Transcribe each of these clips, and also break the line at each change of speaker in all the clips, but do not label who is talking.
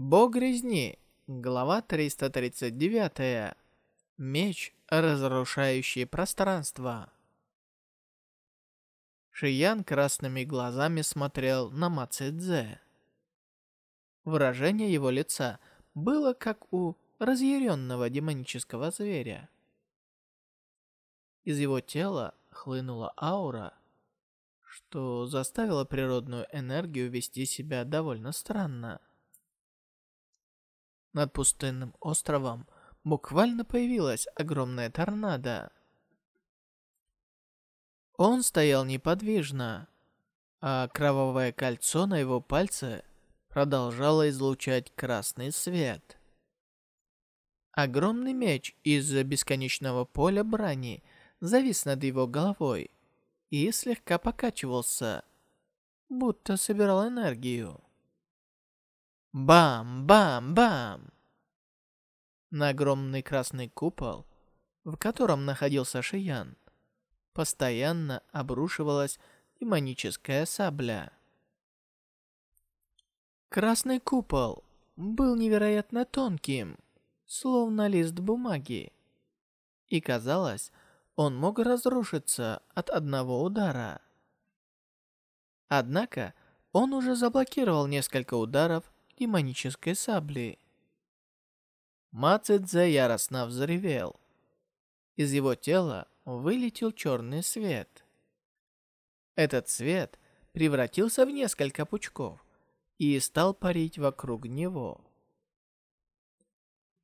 Бог резни. Глава 339. Меч, разрушающий пространство. Шиян красными глазами смотрел на Ма Цзэ. Выражение его лица было как у разъяренного демонического зверя. Из его тела хлынула аура, что заставило природную энергию вести себя довольно странно. Над пустынным островом буквально появилась огромная торнадо. Он стоял неподвижно, а кровавое кольцо на его пальце продолжало излучать красный свет. Огромный меч из бесконечного поля брани завис над его головой и слегка покачивался, будто собирал энергию. Бам-бам-бам! На огромный красный купол, в котором находился Шиян, постоянно обрушивалась демоническая сабля. Красный купол был невероятно тонким, словно лист бумаги. И казалось, он мог разрушиться от одного удара. Однако, он уже заблокировал несколько ударов демонической сабли. Мацидзе яростно взревел. Из его тела вылетел черный свет. Этот свет превратился в несколько пучков и стал парить вокруг него.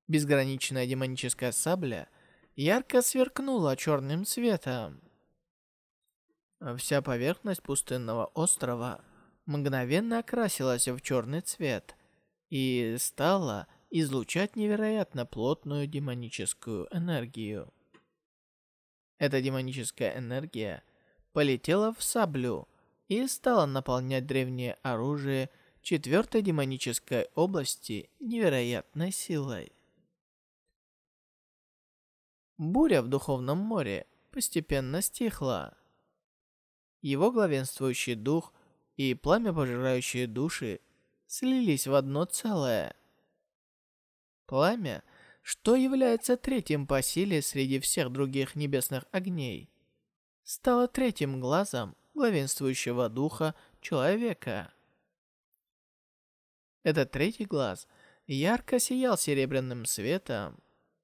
Безграничная демоническая сабля ярко сверкнула черным светом. Вся поверхность пустынного острова мгновенно окрасилась в черный цвет – и стала излучать невероятно плотную демоническую энергию. Эта демоническая энергия полетела в саблю и стала наполнять древнее оружие четвертой демонической области невероятной силой. Буря в Духовном море постепенно стихла. Его главенствующий дух и пламя пожирающие души слились в одно целое. Пламя, что является третьим по силе среди всех других небесных огней, стало третьим глазом главенствующего духа человека. Этот третий глаз ярко сиял серебряным светом,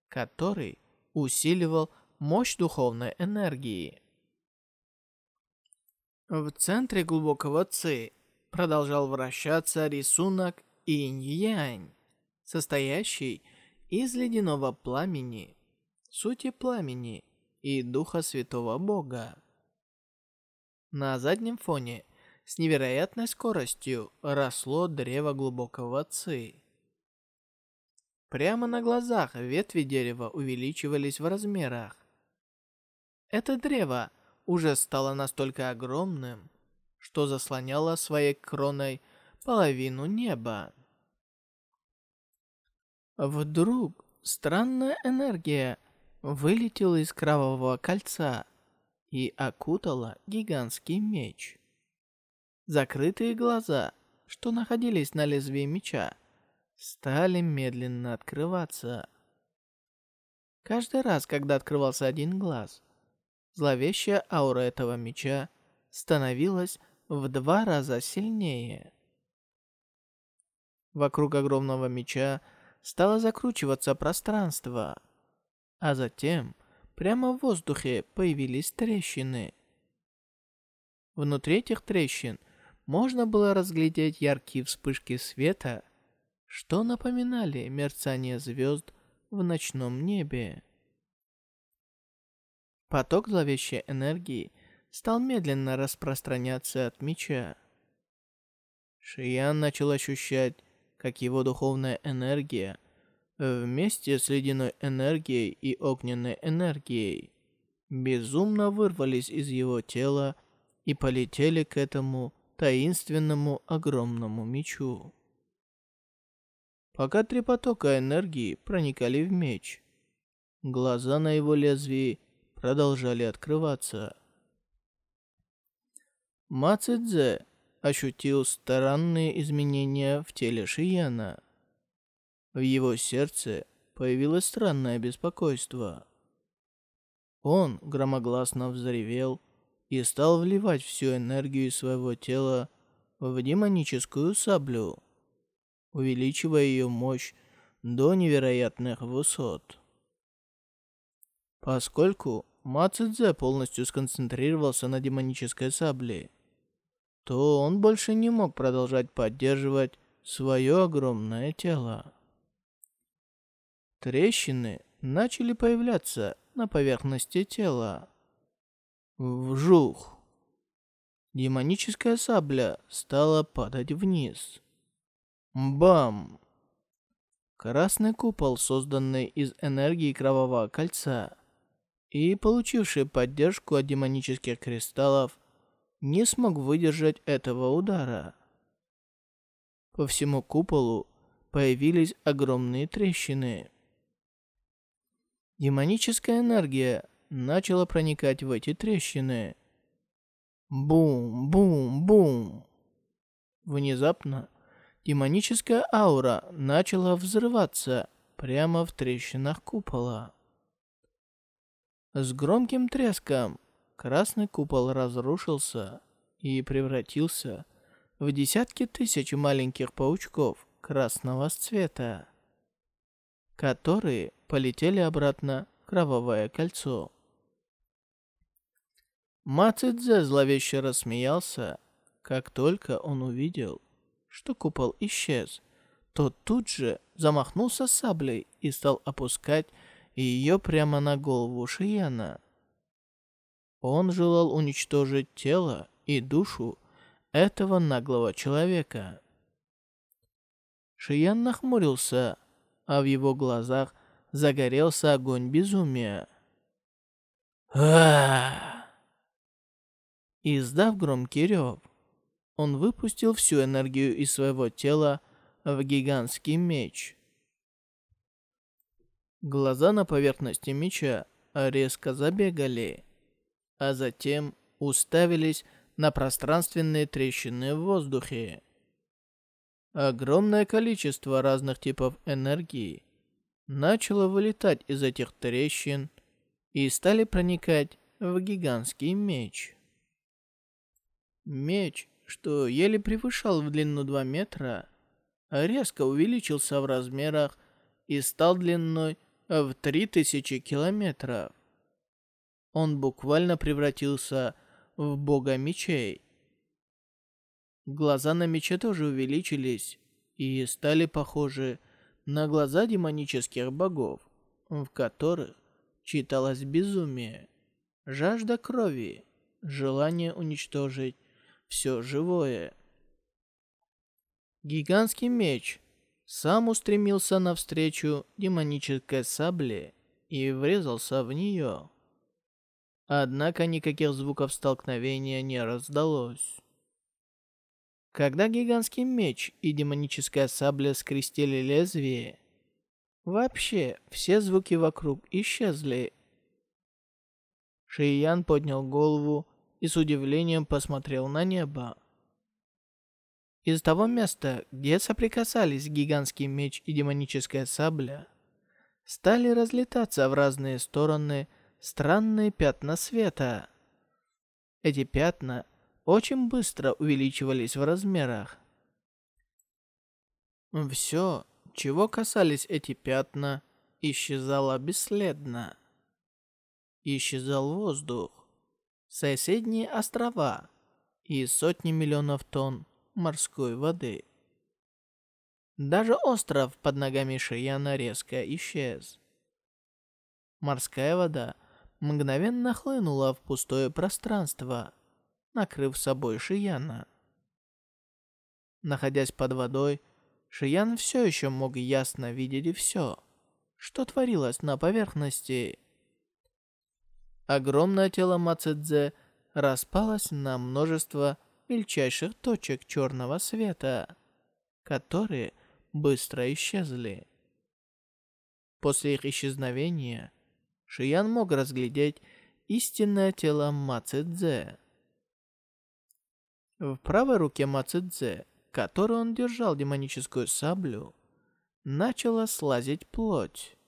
который усиливал мощь духовной энергии. В центре глубокого ци продолжал вращаться рисунок инь-янь, состоящий из ледяного пламени, сути пламени и духа святого бога. На заднем фоне с невероятной скоростью росло древо глубокого ци. Прямо на глазах ветви дерева увеличивались в размерах. Это древо уже стало настолько огромным, что заслоняло своей кроной половину неба. Вдруг странная энергия вылетела из кровавого кольца и окутала гигантский меч. Закрытые глаза, что находились на лезвии меча, стали медленно открываться. Каждый раз, когда открывался один глаз, зловещая аура этого меча становилась в два раза сильнее. Вокруг огромного меча стало закручиваться пространство, а затем прямо в воздухе появились трещины. Внутри этих трещин можно было разглядеть яркие вспышки света, что напоминали мерцание звезд в ночном небе. Поток зловещей энергии стал медленно распространяться от меча. Шиян начал ощущать, как его духовная энергия вместе с ледяной энергией и огненной энергией безумно вырвались из его тела и полетели к этому таинственному огромному мечу. Пока три потока энергии проникали в меч, глаза на его лезвии продолжали открываться. Ма Цзэ ощутил странные изменения в теле Шияна. В его сердце появилось странное беспокойство. Он громогласно взревел и стал вливать всю энергию своего тела в демоническую саблю, увеличивая ее мощь до невероятных высот. Поскольку Ма Цзэ полностью сконцентрировался на демонической сабле, то он больше не мог продолжать поддерживать свое огромное тело. Трещины начали появляться на поверхности тела. Вжух! Демоническая сабля стала падать вниз. Бам! Красный купол, созданный из энергии Кровавого Кольца и получивший поддержку от демонических кристаллов, не смог выдержать этого удара. По всему куполу появились огромные трещины. Демоническая энергия начала проникать в эти трещины. Бум, бум, бум. Внезапно демоническая аура начала взрываться прямо в трещинах купола. С громким треском красный купол разрушился и превратился в десятки тысяч маленьких паучков красного цвета, которые полетели обратно в кровавое кольцо. Ма Цзэ зловеще рассмеялся, как только он увидел, что купол исчез. Тот тут же замахнулся саблей и стал опускать ее прямо на голову Шияна. Он желал уничтожить тело и душу этого наглого человека. Шиян нахмурился, а в его глазах загорелся огонь безумия. Издав громкий рев, он выпустил всю энергию из своего тела в гигантский меч. Глаза на поверхности меча резко забегали, а затем уставились на пространственные трещины в воздухе. Огромное количество разных типов энергии начало вылетать из этих трещин и стали проникать в гигантский меч. Меч, что еле превышал в длину 2 метра, резко увеличился в размерах и стал длиной в 3000 километров. Он буквально превратился в бога мечей. Глаза на мече тоже увеличились и стали похожи на глаза демонических богов, в которых читалось безумие, жажда крови, желание уничтожить все живое. Гигантский меч сам устремился навстречу демонической сабле и врезался в нее. Однако никаких звуков столкновения не раздалось. Когда гигантский меч и демоническая сабля скрестили лезвие, вообще все звуки вокруг исчезли. Шиян поднял голову и с удивлением посмотрел на небо. Из того места, где соприкасались гигантский меч и демоническая сабля, стали разлетаться в разные стороны странные пятна света. Эти пятна очень быстро увеличивались в размерах. Все, чего касались эти пятна, исчезало бесследно. Исчезал воздух соседние острова и сотни миллионов тонн морской воды. Даже остров под ногами Шияна резко исчез. Морская вода мгновенно хлынула в пустое пространство, накрыв собой Шияна. Находясь под водой, Шиян все еще мог ясно видеть все, что творилось на поверхности. Огромное тело Мацедзе распалось на множество мельчайших точек черного света, которые быстро исчезли. После их исчезновения Шиян мог разглядеть истинное тело Мацедзе. В правой руке Мацедзе, которой он держал демоническую саблю, начала слазить плоть,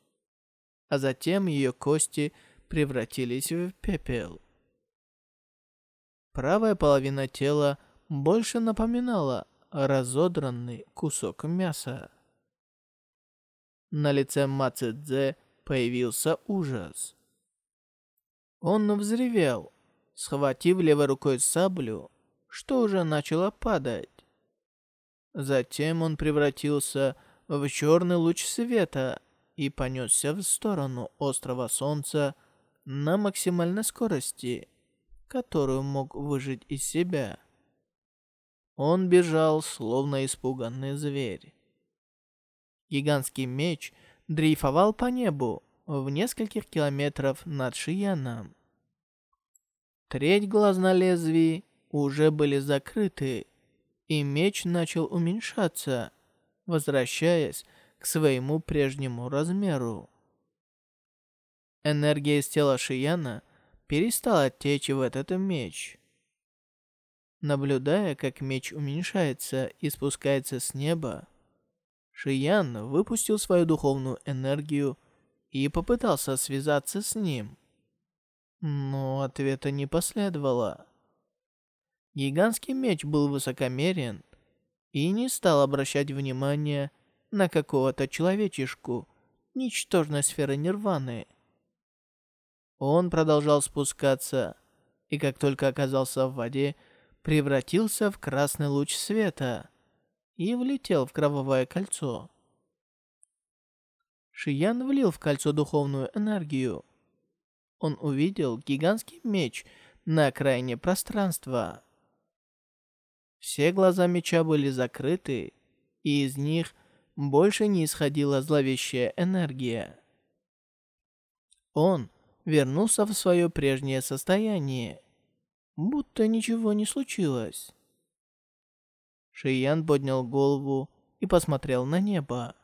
а затем ее кости превратились в пепел. Правая половина тела больше напоминала разодранный кусок мяса. На лице Ма Цзэ появился ужас. Он взревел, схватив левой рукой саблю, что уже начало падать. Затем он превратился в черный луч света и понесся в сторону острова Солнца на максимальной скорости, которую мог выжить из себя. Он бежал, словно испуганный зверь. Гигантский меч дрейфовал по небу в нескольких километров над Шияном. Треть глаз на лезвии уже были закрыты, и меч начал уменьшаться, возвращаясь к своему прежнему размеру. Энергия из тела Шияна перестала течь в этот меч. Наблюдая, как меч уменьшается и спускается с неба, Шиян выпустил свою духовную энергию и попытался связаться с ним. Но ответа не последовало. Гигантский меч был высокомерен и не стал обращать внимания на какого-то человечешку ничтожной сферы нирваны. Он продолжал спускаться, и как только оказался в воде, превратился в красный луч света и влетел в кровавое кольцо. Шиян влил в кольцо духовную энергию. Он увидел гигантский меч на окраине пространства. Все глаза меча были закрыты, и из них больше не исходила зловещая энергия. Он вернулся в свое прежнее состояние, будто ничего не случилось. Шиян поднял голову и посмотрел на небо.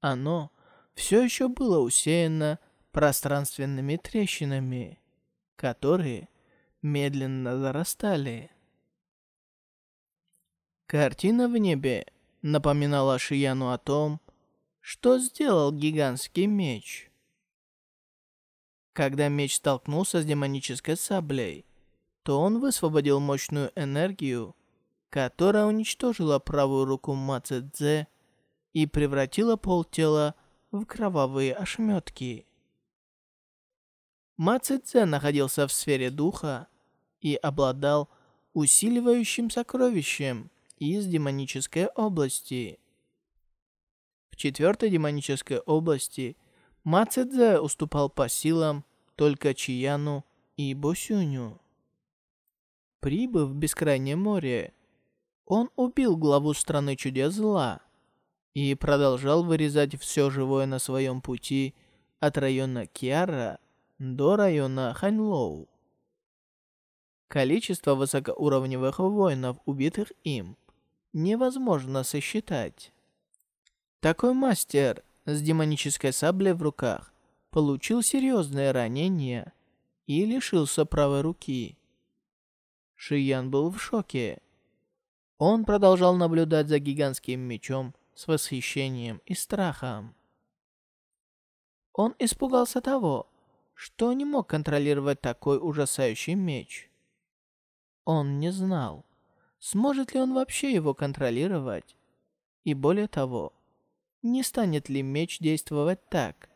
Оно все еще было усеяно пространственными трещинами, которые медленно зарастали. Картина в небе напоминала Шияну о том, что сделал гигантский меч. Когда меч столкнулся с демонической саблей, то он высвободил мощную энергию, которая уничтожила правую руку Ма Цзэ и превратила полтела в кровавые ошметки. Ма Цзэ находился в сфере духа и обладал усиливающим сокровищем из демонической области. В четвертой демонической области Ма Цзэ уступал по силам только Чияну и Босюню. Прибыв в Бескрайнее море, он убил главу страны чудес зла и продолжал вырезать все живое на своем пути от района Киара до района Ханьлоу. Количество высокоуровневых воинов, убитых им, невозможно сосчитать. Такой мастер с демонической саблей в руках получил серьезное ранение и лишился правой руки. Шиян был в шоке. Он продолжал наблюдать за гигантским мечом с восхищением и страхом. Он испугался того, что не мог контролировать такой ужасающий меч. Он не знал, Сможет ли он вообще его контролировать? И более того, не станет ли меч действовать так,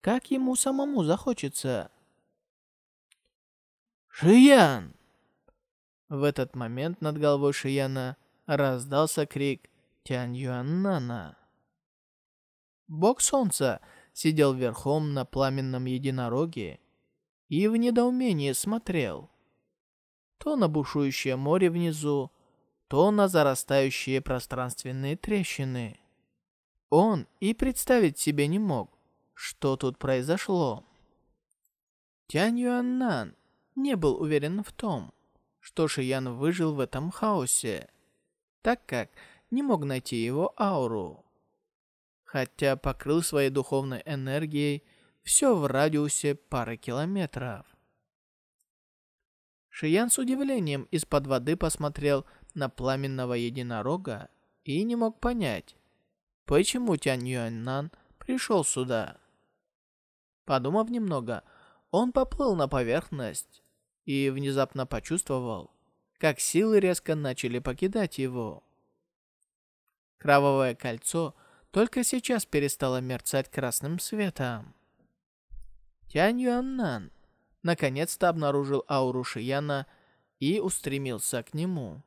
как ему самому захочется? «Шиян!» В этот момент над головой Шияна раздался крик Тянь Юаннана. Бог Солнца сидел верхом на пламенном единороге и в недоумении смотрел то на бушующее море внизу, то на зарастающие пространственные трещины. Он и представить себе не мог, что тут произошло. Тянь Юаннан не был уверен в том, что Шиян выжил в этом хаосе, так как не мог найти его ауру. Хотя покрыл своей духовной энергией все в радиусе пары километров. Шиян с удивлением из-под воды посмотрел на пламенного единорога и не мог понять, почему Тянь Юаньнан пришел сюда. Подумав немного, он поплыл на поверхность и внезапно почувствовал, как силы резко начали покидать его. Кровавое кольцо только сейчас перестало мерцать красным светом. Тянь Юаннан наконец-то обнаружил ауру Шияна и устремился к нему.